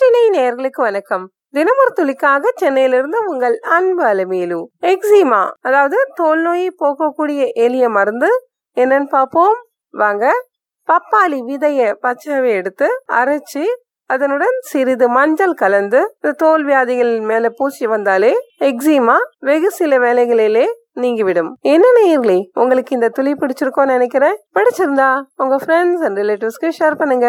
நாட்டினை நேர்களுக்கு வணக்கம். தினமொரு துளிக்காக சென்னையிலிருந்து உங்கள் அன்பு அலமேலு. எக்ஸிமா அதாவது தோல் நோயை போக்கக்கூடிய எளிய மருந்து என்னன்னு பார்ப்போம். வாங்க பப்பாளி விதைய பச்சவை எடுத்து அரைச்சு அதனுடன் சிறிது மஞ்சள் கலந்து இந்த தோல் வியாதிகள் மேல பூசி வந்தாலே எக்ஸிமா வெகு சில வேலைகளிலே நீங்கிவிடும். என்ன நேயர்களே உங்களுக்கு இந்த துளி பிடிச்சிருக்கோன்னு நினைக்கிறேன். பிடிச்சிருந்தா உங்க ஃப்ரெண்ட்ஸ் அண்ட் ரிலேட்டிவ்ஸ்க்கு ஷேர் பண்ணுங்க.